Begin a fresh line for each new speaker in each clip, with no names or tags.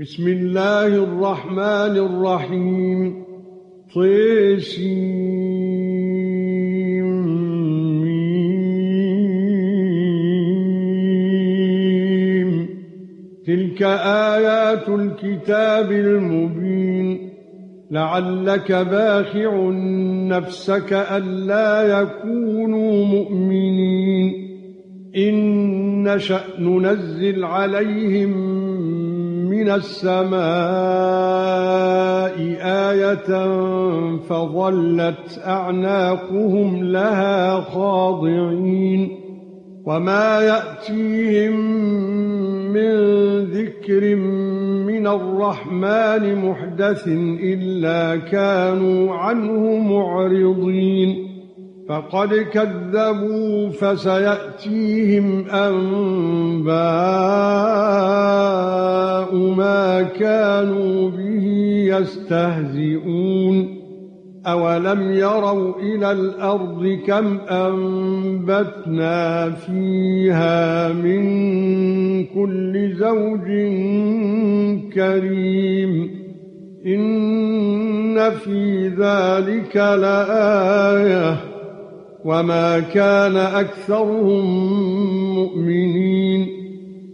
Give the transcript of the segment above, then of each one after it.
بسم الله الرحمن الرحيم. طيسين. تلك آيات الكتاب المبين. لعلك باخع نفسك ألا يكونوا مؤمنين. إن نشأ ننزل عليهم من السماء آية فظلت أعناقهم لها خاضعين وما يأتيهم من ذكر من الرحمن محدث إلا كانوا عنه معرضين فقد كذبوا فسيأتيهم أنباء كانوا به يستهزئون أولم يروا إلى الأرض كم أنبتنا فيها من كل زوج كريم إن في ذلك لآية وما كان أكثرهم مؤمنين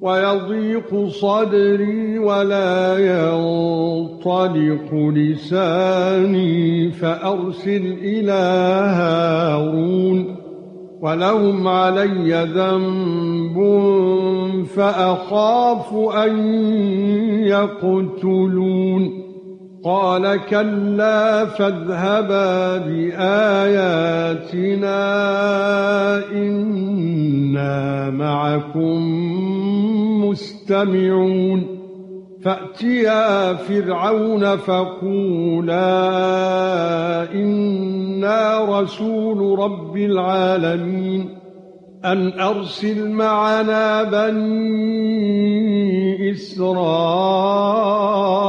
ويضيق صدري ولا ينطلق لساني فأرسل إلى هارون ولهم علي ذنب فأخاف أن يقتلون قال كلا فاذهبا بآياتنا إنا معكم مستمعون فأتيا فرعون فقولا إنا رسول رب العالمين أن أرسل معنا بني إسرائيل.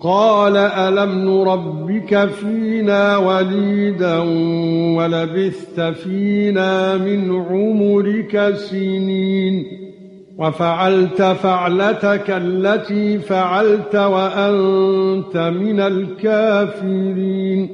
قال ألم نربك فينا وليدا ولبثت فينا من عمرك سنين وفعلت فعلتك التي فعلت وأنت من الكافرين